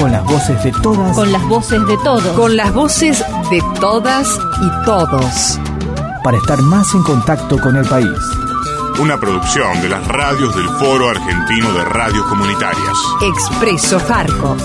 Con las voces de todas. con las voces de todos. Con las voces de todas y todos. Para estar más en contacto con el país. Una producción de las radios del Foro Argentino de Radios Comunitarias. Expreso Farco.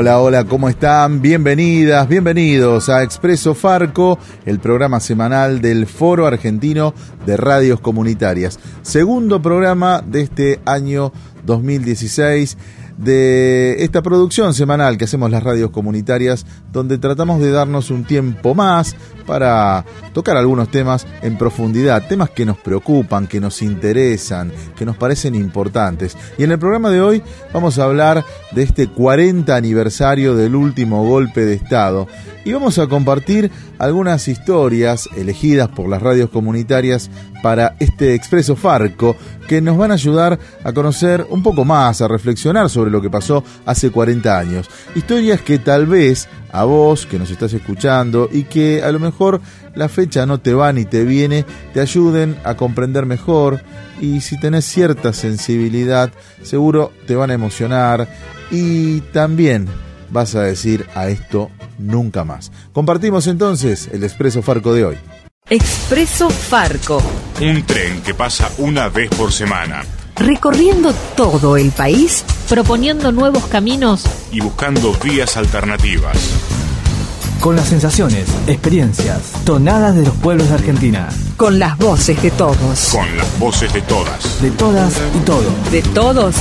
Hola, hola, ¿cómo están? Bienvenidas, bienvenidos a Expreso Farco, el programa semanal del Foro Argentino de Radios Comunitarias. Segundo programa de este año 2016 de esta producción semanal que hacemos las radios comunitarias, donde tratamos de darnos un tiempo más para tocar algunos temas en profundidad, temas que nos preocupan, que nos interesan, que nos parecen importantes. Y en el programa de hoy vamos a hablar de este 40 aniversario del último golpe de Estado y vamos a compartir algunas historias elegidas por las radios comunitarias para este Expreso Farco que nos van a ayudar a conocer un poco más, a reflexionar sobre lo que pasó hace 40 años. Historias que tal vez a vos que nos estás escuchando y que a lo mejor la fecha no te va ni te viene, te ayuden a comprender mejor y si tenés cierta sensibilidad, seguro te van a emocionar y también vas a decir a esto nunca más. Compartimos entonces el Expreso Farco de hoy. Expreso Farco. Un tren que pasa una vez por semana Recorriendo todo el país proponiendo nuevos caminos y buscando vías alternativas. Con las sensaciones, experiencias, tonadas de los pueblos de Argentina. con las voces de todos. Con las voces de todas. De todas y todos. De todos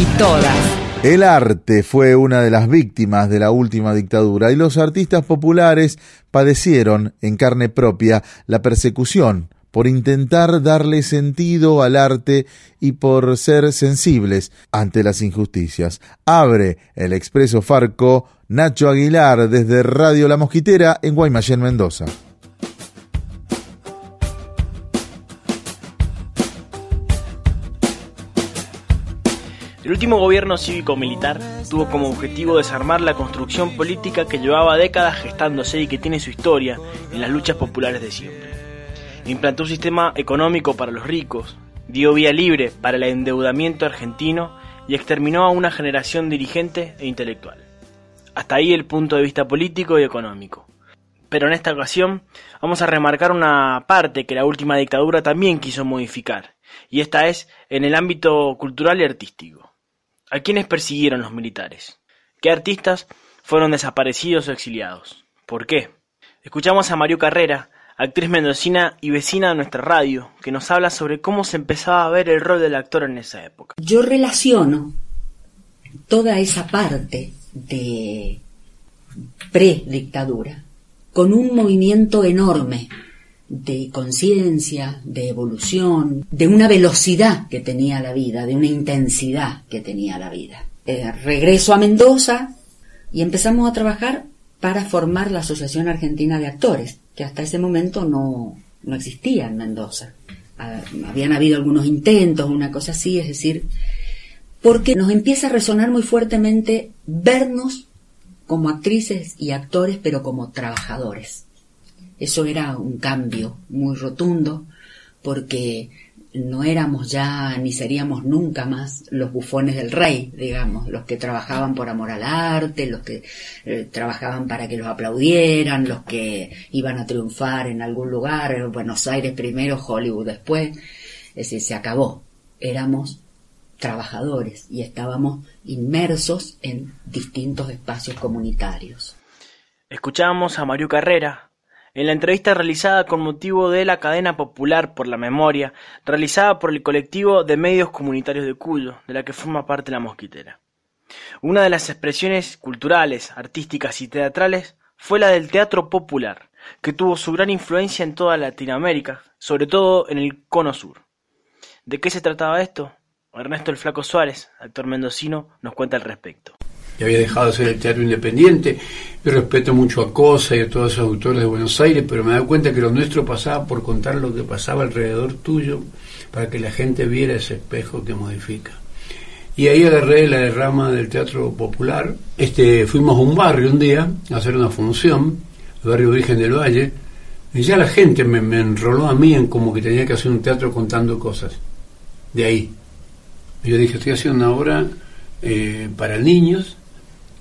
y todas. El arte fue una de las víctimas de la última dictadura y los artistas populares padecieron en carne propia la persecución por intentar darle sentido al arte y por ser sensibles ante las injusticias. Abre el expreso Farco Nacho Aguilar desde Radio La Mosquitera en Guaymallén, Mendoza. El último gobierno cívico-militar tuvo como objetivo desarmar la construcción política que llevaba décadas gestándose y que tiene su historia en las luchas populares de siempre. Implantó un sistema económico para los ricos, dio vía libre para el endeudamiento argentino y exterminó a una generación dirigente e intelectual. Hasta ahí el punto de vista político y económico. Pero en esta ocasión vamos a remarcar una parte que la última dictadura también quiso modificar, y esta es en el ámbito cultural y artístico. ¿A quiénes persiguieron los militares? ¿Qué artistas fueron desaparecidos o exiliados? ¿Por qué? Escuchamos a Mario Carrera, actriz mendocina y vecina de nuestra radio, que nos habla sobre cómo se empezaba a ver el rol del actor en esa época. yo relaciono toda esa parte de predictadura con un movimiento enorme de conciencia, de evolución, de una velocidad que tenía la vida, de una intensidad que tenía la vida. Eh, regreso a Mendoza y empezamos a trabajar para formar la Asociación Argentina de Actores, que hasta ese momento no, no existía en Mendoza. Habían habido algunos intentos, una cosa así, es decir, porque nos empieza a resonar muy fuertemente vernos como actrices y actores, pero como trabajadores. Eso era un cambio muy rotundo, porque no éramos ya ni seríamos nunca más los bufones del rey, digamos, los que trabajaban por amor al arte, los que eh, trabajaban para que los aplaudieran, los que iban a triunfar en algún lugar, en Buenos Aires primero, Hollywood después. Es decir, se acabó. Éramos trabajadores y estábamos inmersos en distintos espacios comunitarios. Escuchamos a Mario Carrera en la entrevista realizada con motivo de la cadena popular por la memoria, realizada por el colectivo de medios comunitarios de Cuyo, de la que forma parte la mosquitera. Una de las expresiones culturales, artísticas y teatrales fue la del teatro popular, que tuvo su gran influencia en toda Latinoamérica, sobre todo en el Cono Sur. ¿De qué se trataba esto? Ernesto el Flaco Suárez, actor mendocino, nos cuenta al respecto. Y había dejado de ser el teatro independiente. Yo respeto mucho a Cosa y a todos esos autores de Buenos Aires, pero me da cuenta que lo nuestro pasaba por contar lo que pasaba alrededor tuyo para que la gente viera ese espejo que modifica. Y ahí agarré la derrama del teatro popular. Este, fuimos a un barrio un día a hacer una función, el barrio Virgen del Valle, y ya la gente me, me enroló a mí en como que tenía que hacer un teatro contando cosas. De ahí. Yo dije, estoy haciendo una obra eh, para niños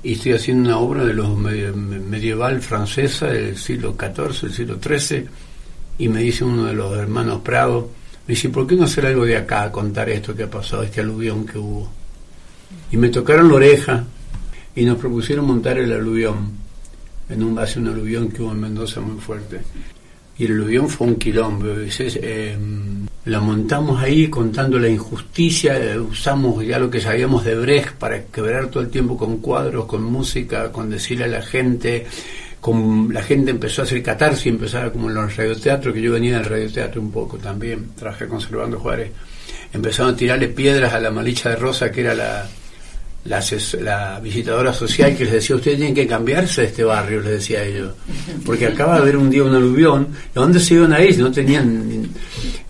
y estoy haciendo una obra de los medieval francesa del siglo XIV, del siglo XIII, y me dice uno de los hermanos Prado, me dice, ¿por qué no hacer algo de acá, contar esto que ha pasado, este aluvión que hubo? Y me tocaron la oreja y nos propusieron montar el aluvión, en un base un aluvión que hubo en Mendoza muy fuerte. Y el aluvión fue un quilombo. Eh, la montamos ahí contando la injusticia, eh, usamos ya lo que sabíamos de Brecht para quebrar todo el tiempo con cuadros, con música, con decirle a la gente, con, la gente empezó a hacer catarsis, empezaba como en los radioteatros, que yo venía del radioteatro un poco también, trabajé con Servando Juárez, empezaron a tirarle piedras a la malicha de Rosa, que era la, la, visitadora social que les decía, ustedes tienen que cambiarse de este barrio, les decía ellos, porque acaba de haber un día un aluvión, ¿a dónde se iban a ir? No tenían,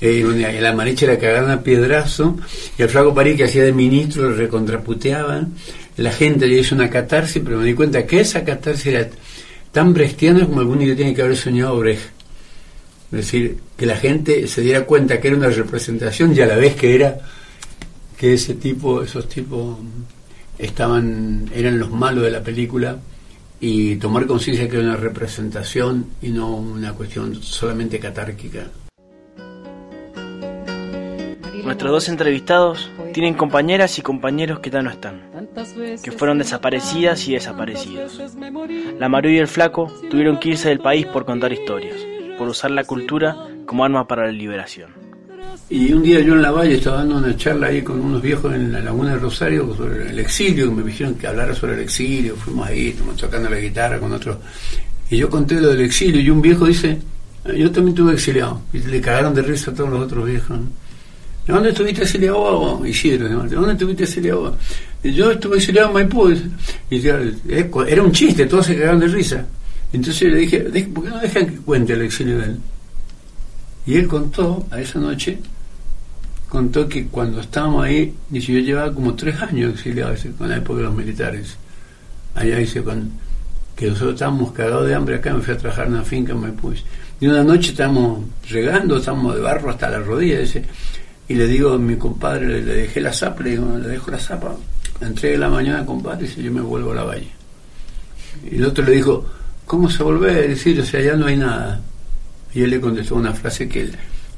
eh, la maricha era cagada a piedrazo, y el flaco París que hacía de ministro le recontraputeaban, la gente le hizo una catarsis, pero me di cuenta que esa catarsis era tan brechtiana como algún día tiene que haber soñado Brecht. Es decir, que la gente se diera cuenta que era una representación y a la vez que era que ese tipo, esos tipos estaban, eran los malos de la película y tomar conciencia que era una representación y no una cuestión solamente catárquica. Nuestros dos entrevistados tienen compañeras y compañeros que ya no están, que fueron desaparecidas y desaparecidos. La Maru y el Flaco tuvieron que irse del país por contar historias, por usar la cultura como arma para la liberación. Y un día yo en la valle estaba dando una charla ahí con unos viejos en la laguna de Rosario sobre el exilio, me dijeron que hablara sobre el exilio, fuimos ahí, estamos tocando la guitarra con otros, y yo conté lo del exilio, y un viejo dice, yo también estuve exiliado, y le cagaron de risa a todos los otros viejos. ¿Dónde estuviste exiliado Isidro, ¿dónde estuviste exiliado Y yo estuve exiliado en Maipú, y era un chiste, todos se cagaron de risa. Entonces le dije, ¿por qué no dejan que cuente el exilio de él? Y él contó a esa noche contó que cuando estábamos ahí, dice, yo llevaba como tres años exiliado con la época de los militares. Allá dice, que nosotros estábamos cagados de hambre acá, me fui a trabajar en una finca en Maipú. Y una noche estamos regando, estamos de barro hasta la rodilla, dice, y le digo a mi compadre, le, dejé la zapa, le digo, le dejo la zapa, entré la mañana, compadre, y dice, yo me vuelvo a la valle. Y el otro le dijo, ¿cómo se vuelve a decir? O sea, ya no hay nada. Y él le contestó una frase que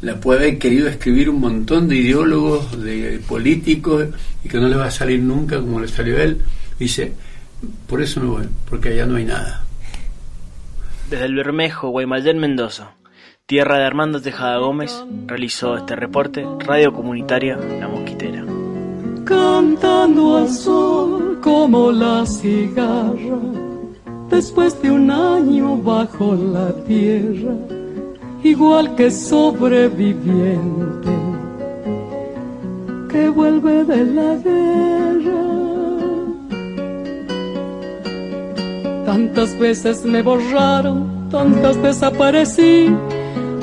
la puede haber querido escribir un montón de ideólogos, de políticos, y que no le va a salir nunca como le salió a él. Dice, por eso me voy, porque allá no hay nada. Desde el Bermejo, Guaymallén, Mendoza, tierra de Armando Tejada Gómez, realizó este reporte Radio Comunitaria La Mosquitera. Cantando al sol como la cigarra, después de un año bajo la tierra igual que sobreviviente que vuelve de la guerra. Tantas veces me borraron, tantas desaparecí,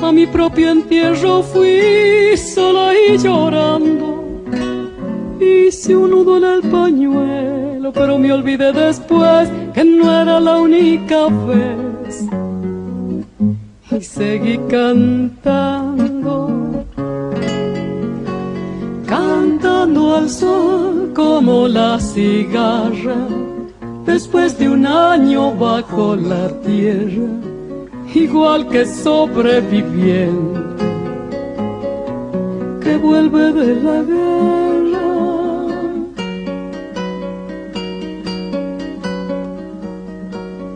a mi propio entierro fui sola y llorando. Hice un nudo en el pañuelo, pero me olvidé después que no era la única vez y seguí cantando, cantando al sol como la cigarra, después de un año bajo la tierra, igual que sobreviviente que vuelve de la guerra.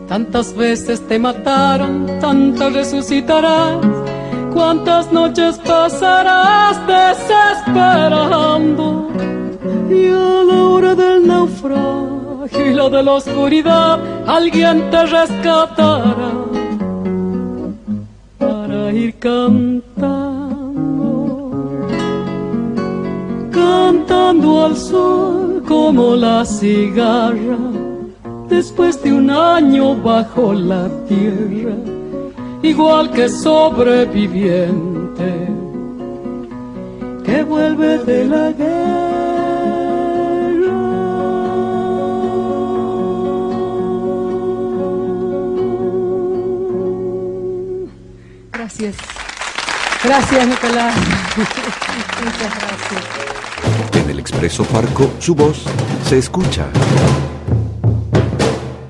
Tantas veces te mataron, tantas resucitarás. Cuántas noches pasarás desesperando. Y a la hora del naufragio mochila de la oscuridad alguien te rescatará cantando, cantando al sol como la cigarra después de un año bajo la tierra, igual que sobreviviente que vuelve de la guerra. Gracias. Gracias, Nicolás. Muchas gracias. En el Expreso Farco, su voz se escucha.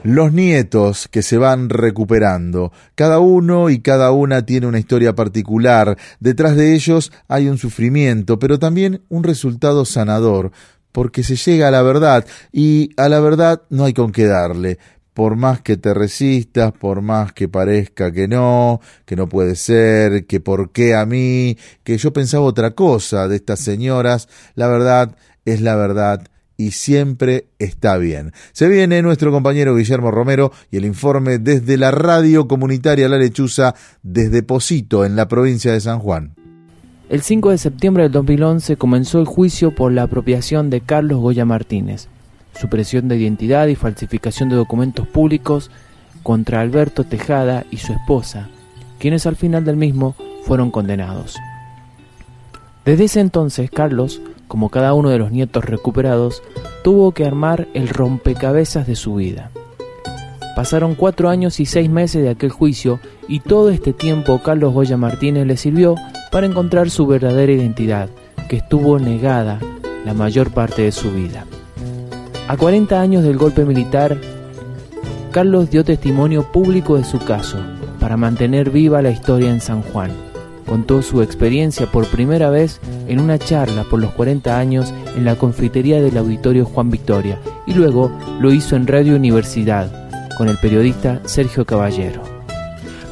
Los nietos que se van recuperando. Cada uno y cada una tiene una historia particular. Detrás de ellos hay un sufrimiento, pero también un resultado sanador, porque se llega a la verdad y a la verdad no hay con qué darle por más que te resistas, por más que parezca que no, que no puede ser, que por qué a mí, que yo pensaba otra cosa de estas señoras, la verdad es la verdad y siempre está bien. Se viene nuestro compañero Guillermo Romero y el informe desde la radio comunitaria La Lechuza desde Posito en la provincia de San Juan. El 5 de septiembre del 2011 comenzó el juicio por la apropiación de Carlos Goya Martínez supresión de identidad y falsificación de documentos públicos contra Alberto Tejada y su esposa, quienes al final del mismo fueron condenados. Desde ese entonces, Carlos, como cada uno de los nietos recuperados, tuvo que armar el rompecabezas de su vida. Pasaron cuatro años y seis meses de aquel juicio y todo este tiempo Carlos Goya Martínez le sirvió para encontrar su verdadera identidad, que estuvo negada la mayor parte de su vida. A 40 años del golpe militar, Carlos dio testimonio público de su caso para mantener viva la historia en San Juan. Contó su experiencia por primera vez en una charla por los 40 años en la confitería del Auditorio Juan Victoria y luego lo hizo en Radio Universidad con el periodista Sergio Caballero.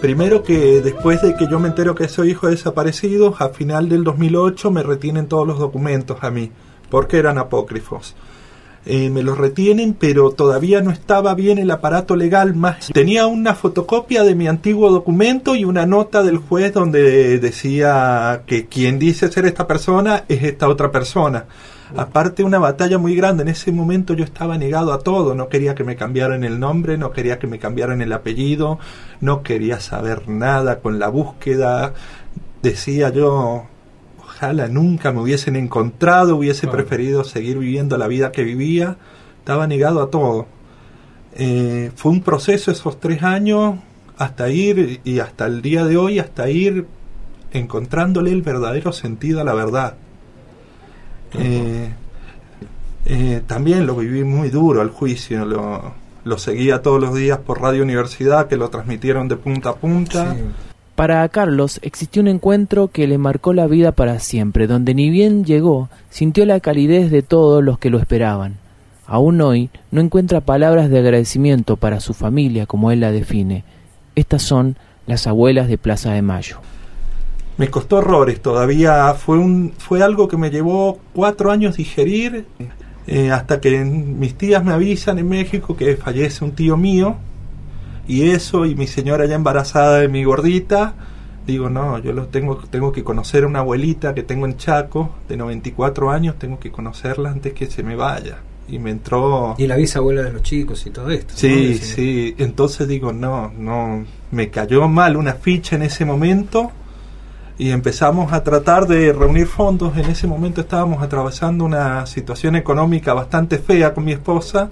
Primero que después de que yo me entero que soy hijo desaparecido, a final del 2008 me retienen todos los documentos a mí, porque eran apócrifos. Eh, me los retienen, pero todavía no estaba bien el aparato legal más. Tenía una fotocopia de mi antiguo documento y una nota del juez donde decía que quien dice ser esta persona es esta otra persona. Aparte una batalla muy grande, en ese momento yo estaba negado a todo, no quería que me cambiaran el nombre, no quería que me cambiaran el apellido, no quería saber nada con la búsqueda, decía yo, ojalá nunca me hubiesen encontrado, hubiese preferido seguir viviendo la vida que vivía, estaba negado a todo. Eh, fue un proceso esos tres años hasta ir, y hasta el día de hoy, hasta ir encontrándole el verdadero sentido a la verdad. Eh, eh, también lo viví muy duro al juicio, lo, lo, seguía todos los días por Radio Universidad, que lo transmitieron de punta a punta. Para Carlos existió un encuentro que le marcó la vida para siempre, donde ni bien llegó, sintió la calidez de todos los que lo esperaban. Aún hoy no encuentra palabras de agradecimiento para su familia como él la define. Estas son las abuelas de Plaza de Mayo. Me costó horrores, todavía fue, algo que me llevó cuatro años digerir, eh, hasta que mis tías me avisan en México que fallece un tío mío, y eso y mi señora ya embarazada de mi gordita digo no yo lo tengo tengo que conocer a una abuelita que tengo en Chaco de 94 años tengo que conocerla antes que se me vaya. Y me entró y la bisabuela de los chicos y todo esto sí sí entonces digo no no me cayó mal una ficha en ese momento y empezamos a tratar de reunir fondos. En ese momento estábamos atravesando una situación económica bastante fea con mi esposa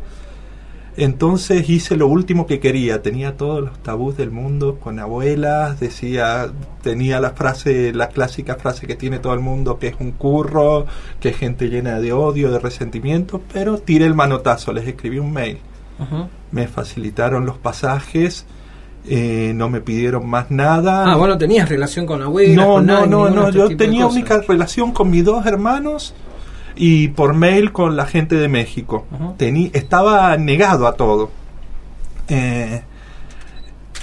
entonces hice lo último que quería, tenía todos los tabús del mundo con abuelas, decía, tenía la frase, la clásica frase que tiene todo el mundo, que es un curro, que es gente llena de odio, de resentimiento, pero tiré el manotazo, les escribí un mail, me facilitaron los pasajes, eh, no me pidieron más nada. Ah, bueno, tenías relación con abuelas. No, no, no, no, este yo tenía única relación con mis dos hermanos y por mail con la gente de México. estaba negado a todo. Eh,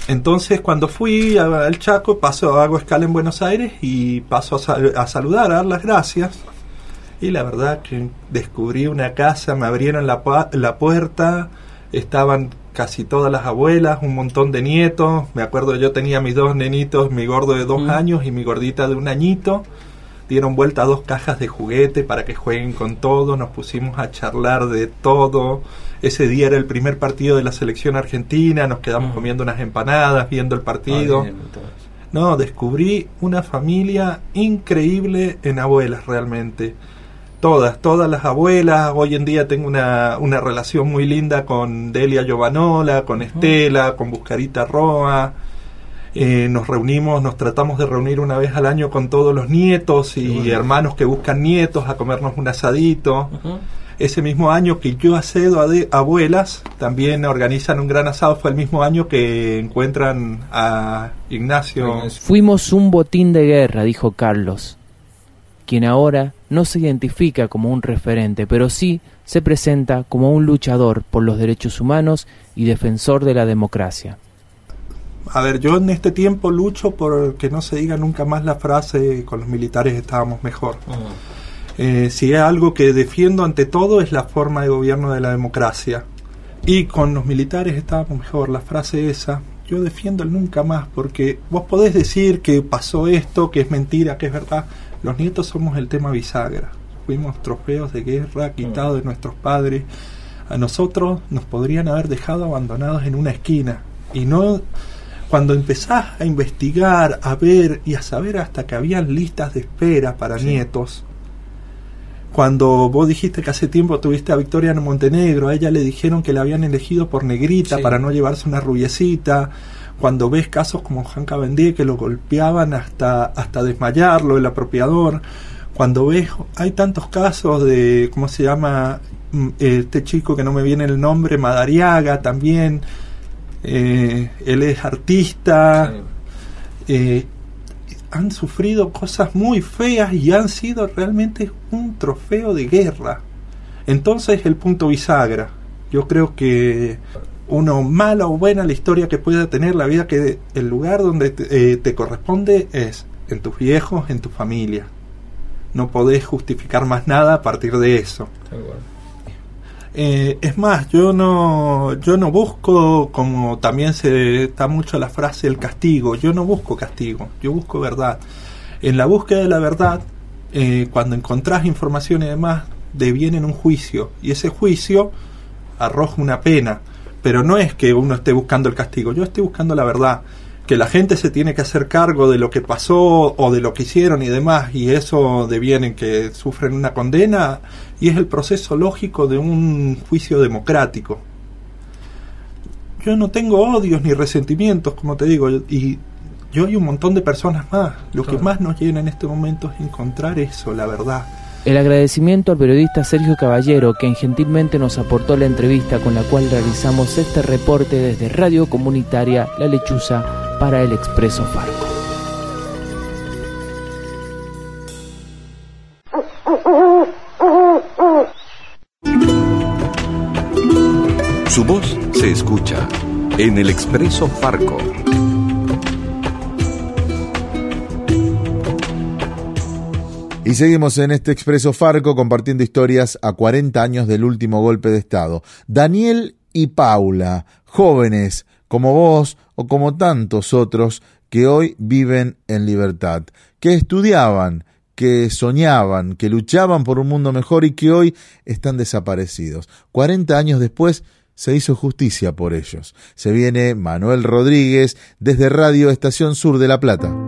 entonces cuando fui al Chaco, paso, hago escala en Buenos Aires y paso a, saludar, a dar las gracias. Y la verdad que descubrí una casa, me abrieron la, la puerta, estaban casi todas las abuelas, un montón de nietos. Me acuerdo yo tenía mis dos nenitos, mi gordo de dos Mm. años y mi gordita de un añito. Dieron vuelta dos cajas de juguete para que jueguen con todo. Nos pusimos a charlar de todo. Ese día era el primer partido de la selección argentina. Nos quedamos Mm. comiendo unas empanadas, viendo el partido. Ah. No, descubrí una familia increíble en abuelas realmente. Todas, todas las abuelas. Hoy en día tengo una, una relación muy linda con Delia Giovanola, con Estela, con Buscarita Roa. Eh, nos reunimos, nos tratamos de reunir una vez al año con todos los nietos y bueno. hermanos que buscan nietos a comernos un asadito. Ese mismo año que yo accedo a de- abuelas, también organizan un gran asado. Fue el mismo año que encuentran a Ignacio. Fuimos un botín de guerra, dijo Carlos, quien ahora no se identifica como un referente, pero sí se presenta como un luchador por los derechos humanos y defensor de la democracia. A ver, yo en este tiempo lucho por que no se diga nunca más la frase con los militares estábamos mejor. Eh, si hay algo que defiendo ante todo es la forma de gobierno de la democracia. Y con los militares estábamos mejor, la frase esa. Yo defiendo el nunca más porque vos podés decir que pasó esto, que es mentira, que es verdad. Los nietos somos el tema bisagra. Fuimos trofeos de guerra quitados de nuestros padres. A nosotros nos podrían haber dejado abandonados en una esquina. Y no cuando empezás a investigar, a ver y a saber hasta que habían listas de espera para nietos, cuando vos dijiste que hace tiempo tuviste a Victoria en Montenegro, a ella le dijeron que la habían elegido por negrita Sí. para no llevarse una rubiecita, cuando ves casos como Juan Cabendí que lo golpeaban hasta, hasta desmayarlo, el apropiador, cuando ves, hay tantos casos de, ¿cómo se llama? Mm, Este chico que no me viene el nombre, Madariaga también, eh, él es artista, eh, han sufrido cosas muy feas y han sido realmente un trofeo de guerra. Entonces el punto bisagra. Yo creo que uno mala o buena la historia que pueda tener la vida que el lugar donde te, eh, te corresponde es en tus viejos, en tu familia. No podés justificar más nada a partir de eso. Eh, es más, yo no, yo no busco, como también se está mucho la frase el castigo, yo no busco castigo, yo busco verdad. En la búsqueda de la verdad, eh, cuando encontrás información y demás, deviene en un juicio, y ese juicio arroja una pena, pero no es que uno esté buscando el castigo, yo estoy buscando la verdad, que la gente se tiene que hacer cargo de lo que pasó o de lo que hicieron y demás, y eso deviene en que sufren una condena, y es el proceso lógico de un juicio democrático. Yo no tengo odios ni resentimientos, como te digo, y yo y un montón de personas más. Lo que más nos llena en este momento es encontrar eso, la verdad. El agradecimiento al periodista Sergio Caballero, quien gentilmente nos aportó la entrevista con la cual realizamos este reporte desde Radio Comunitaria La Lechuza para el Expreso Farco. Su voz se escucha en el Expreso Farco. Y seguimos en este Expreso Farco compartiendo historias a 40 años del último golpe de Estado. Daniel y Paula, jóvenes como vos o como tantos otros que hoy viven en libertad, que estudiaban, que soñaban, que luchaban por un mundo mejor y que hoy están desaparecidos. 40 años después se hizo justicia por ellos. Se viene Manuel Rodríguez desde Radio Estación Sur de La Plata.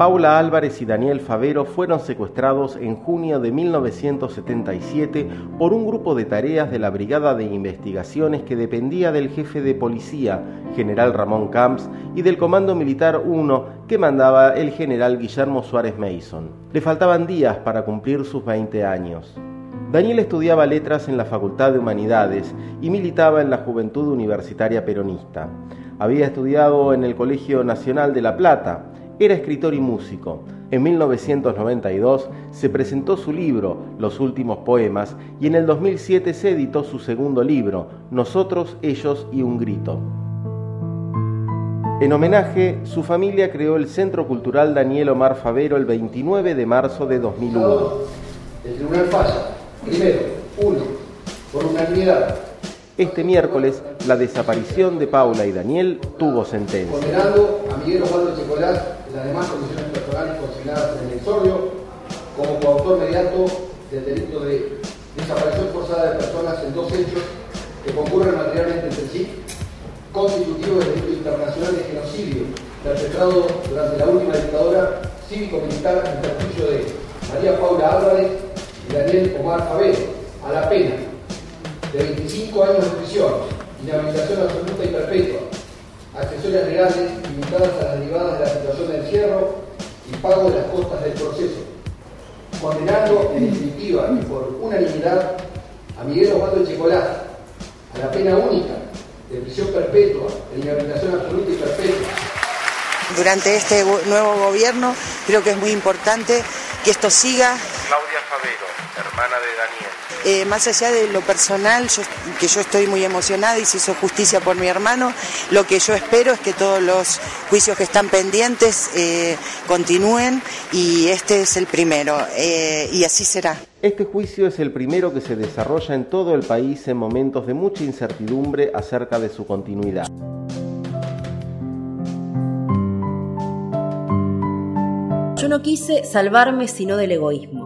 Paula Álvarez y Daniel Favero fueron secuestrados en junio de 1977 por un grupo de tareas de la Brigada de Investigaciones que dependía del jefe de policía, general Ramón Camps, y del Comando Militar 1 que mandaba el general Guillermo Suárez Mason. Le faltaban días para cumplir sus 20 años. Daniel estudiaba letras en la Facultad de Humanidades y militaba en la Juventud Universitaria Peronista. Había estudiado en el Colegio Nacional de La Plata, era escritor y músico. En 1992 se presentó su libro, Los Últimos Poemas, y en el 2007 se editó su segundo libro, Nosotros, Ellos y un Grito. En homenaje, su familia creó el Centro Cultural Daniel Omar Favero el 29 de marzo de 2001. El tribunal falla. Primero, uno, por unanimidad. Este miércoles, la desaparición de Paula y Daniel tuvo sentencia. Condenando a Miguel Osvaldo Checolás y las demás condiciones personales consignadas en el exordio como coautor inmediato del delito de desaparición forzada de personas en dos hechos que concurren materialmente entre sí, constitutivo del delito internacional de genocidio perpetrado durante la última dictadura cívico-militar en perjuicio de María Paula Álvarez y Daniel Omar Favero, a la pena de 25 años de prisión, inhabilitación absoluta y perpetua, accesorias legales limitadas a las derivadas de la situación de encierro y pago de las costas del proceso, condenando en definitiva y por unanimidad a Miguel Osvaldo Checolás a la pena única de prisión perpetua, de inhabilitación absoluta y perpetua. Durante este nuevo gobierno creo que es muy importante que esto siga. Claudia Favero, hermana de Daniel. Eh, más allá de lo personal, que yo estoy muy emocionada y se hizo justicia por mi hermano, lo que yo espero es que todos los juicios que están pendientes eh, continúen y este es el primero eh, y así será. Este juicio es el primero que se desarrolla en todo el país en momentos de mucha incertidumbre acerca de su continuidad. Yo no quise salvarme sino del egoísmo.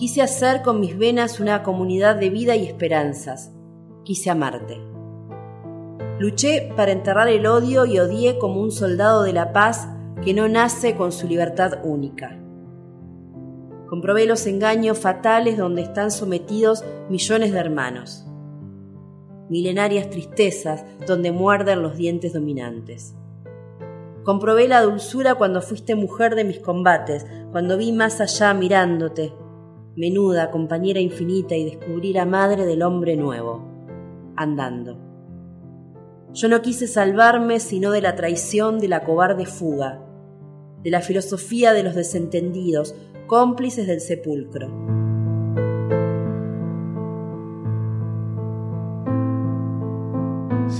Quise hacer con mis venas una comunidad de vida y esperanzas. Quise amarte. Luché para enterrar el odio y odié como un soldado de la paz que no nace con su libertad única. Comprobé los engaños fatales donde están sometidos millones de hermanos. Milenarias tristezas donde muerden los dientes dominantes. Comprobé la dulzura cuando fuiste mujer de mis combates, cuando vi más allá mirándote, menuda, compañera infinita, y descubrí la madre del hombre nuevo, andando. Yo no quise salvarme sino de la traición de la cobarde fuga, de la filosofía de los desentendidos, cómplices del sepulcro.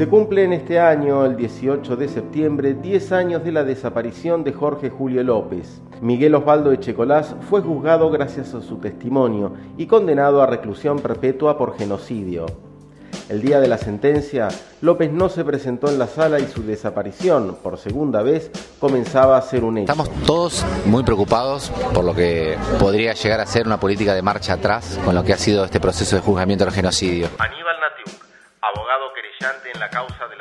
Se cumple en este año, el 18 de septiembre, 10 años de la desaparición de Jorge Julio López. Miguel Osvaldo Echecolás fue juzgado gracias a su testimonio y condenado a reclusión perpetua por genocidio. El día de la sentencia, López no se presentó en la sala y su desaparición, por segunda vez, comenzaba a ser un hecho. Estamos todos muy preocupados por lo que podría llegar a ser una política de marcha atrás con lo que ha sido este proceso de juzgamiento del genocidio. Aníbal En la causa de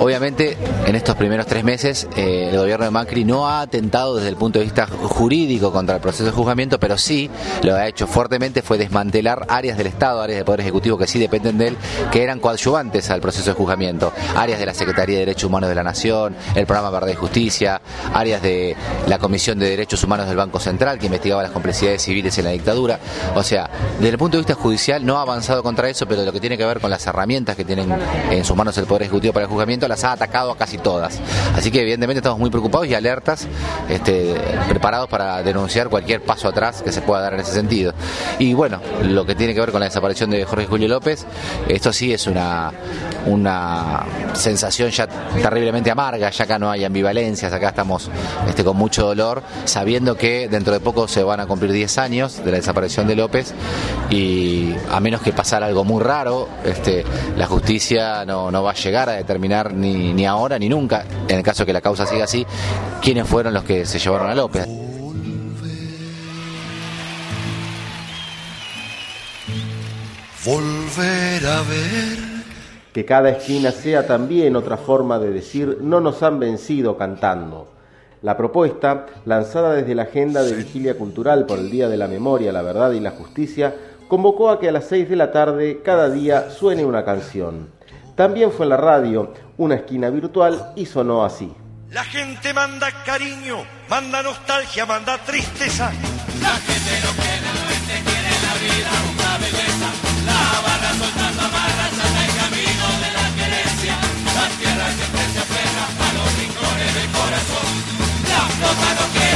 Obviamente, en estos primeros tres meses, eh, el gobierno de Macri no ha atentado desde el punto de vista jurídico contra el proceso de juzgamiento, pero sí lo ha hecho fuertemente fue desmantelar áreas del Estado, áreas del Poder Ejecutivo que sí dependen de él, que eran coadyuvantes al proceso de juzgamiento, áreas de la Secretaría de Derechos Humanos de la Nación, el programa Verdad y Justicia, áreas de la Comisión de Derechos Humanos del Banco Central, que investigaba las complicidades civiles en la dictadura. O sea, desde el punto de vista judicial no ha avanzado contra eso, pero lo que tiene que ver con las herramientas que tienen en sus manos el Poder Ejecutivo para el juzgamiento, las ha atacado a casi todas. Así que evidentemente estamos muy preocupados y alertas, este, preparados para denunciar cualquier paso atrás que se pueda dar en ese sentido. Y bueno, lo que tiene que ver con la desaparición de Jorge Julio López, esto sí es una, una sensación ya terriblemente amarga, ya acá no hay ambivalencias, acá estamos este, con mucho dolor, sabiendo que dentro de poco se van a cumplir 10 años de la desaparición de López y a menos que pasara algo muy raro, este, la justicia no, no va a llegar a determinar ni, ni ahora ni nunca, en el caso que la causa siga así, quiénes fueron los que se llevaron a López. Volver a ver. Que cada esquina sea también otra forma de decir no nos han vencido cantando. La propuesta, lanzada desde la agenda de Vigilia Cultural por el Día de la Memoria, la Verdad y la Justicia, convocó a que a las 6 de la tarde cada día suene una canción. También fue en la radio, una esquina virtual, y sonó así. La gente manda cariño, manda nostalgia, manda tristeza. La gente no quiere, no quiere la vida, una belleza. La barra soltando amarras anda el camino de la querencia. La tierra siempre se aferra a los rincones del corazón. La flota no quiere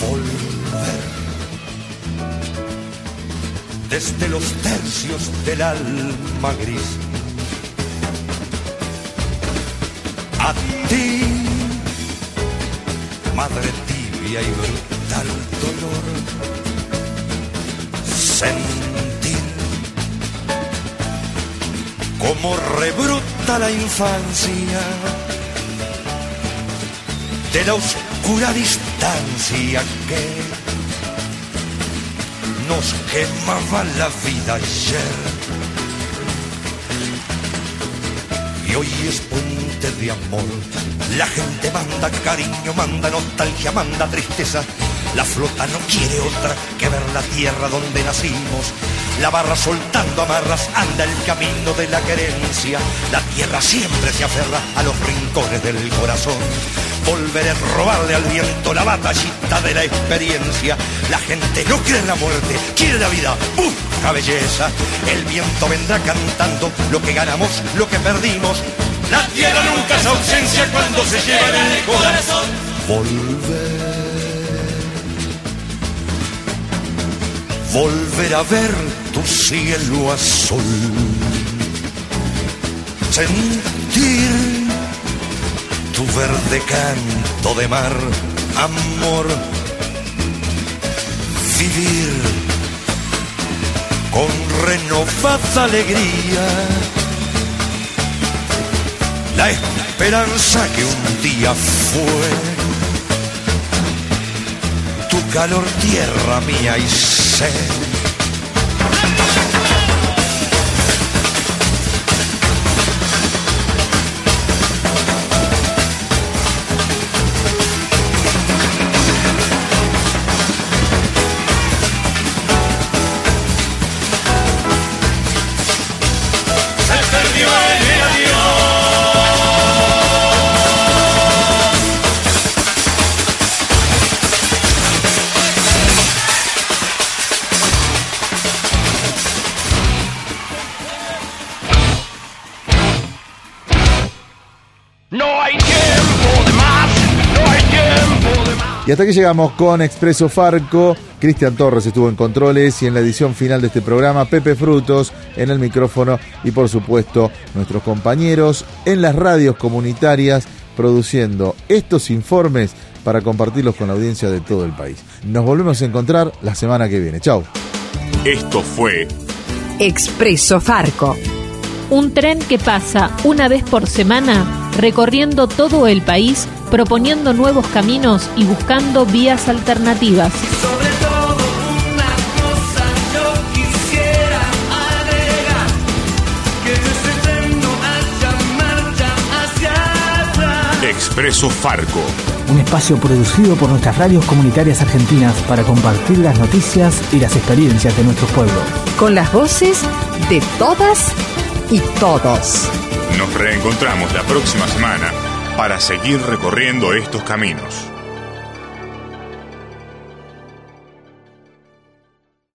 Volver. de los tercios del alma gris. A ti, madre tibia y brutal dolor, sentir como rebruta la infancia de la oscura distancia que nos quemaba la vida ayer. Y hoy es puente de amor. La gente manda cariño, manda nostalgia, manda tristeza. La flota no quiere otra que ver la tierra donde nacimos. La barra soltando amarras anda el camino de la querencia. La tierra siempre se aferra a los rincones del corazón. Volveré a robarle al viento la batallita de la experiencia. La gente no cree en la muerte, quiere la vida, busca belleza. El viento vendrá cantando lo que ganamos, lo que perdimos. La tierra nunca es ausencia cuando se lleva en el corazón. Volver. Volver a ver tu cielo azul. Sentir tu verde canto de mar, amor, vivir con renovada alegría, la esperanza que un día fue, tu calor tierra mía y sed. Y hasta aquí llegamos con Expreso Farco. Cristian Torres estuvo en controles y en la edición final de este programa, Pepe Frutos en el micrófono y por supuesto nuestros compañeros en las radios comunitarias produciendo estos informes para compartirlos con la audiencia de todo el país. Nos volvemos a encontrar la semana que viene. Chau. Esto fue Expreso Farco. Un tren que pasa una vez por semana recorriendo todo el país, proponiendo nuevos caminos y buscando vías alternativas. Sobre todo una cosa yo quisiera agregar Que de ese tren no haya marcha hacia atrás Expreso Farco. Un espacio producido por nuestras radios comunitarias argentinas para compartir las noticias y las experiencias de nuestros pueblos. Con las voces de todas y todos. Nos reencontramos la próxima semana para seguir recorriendo estos caminos.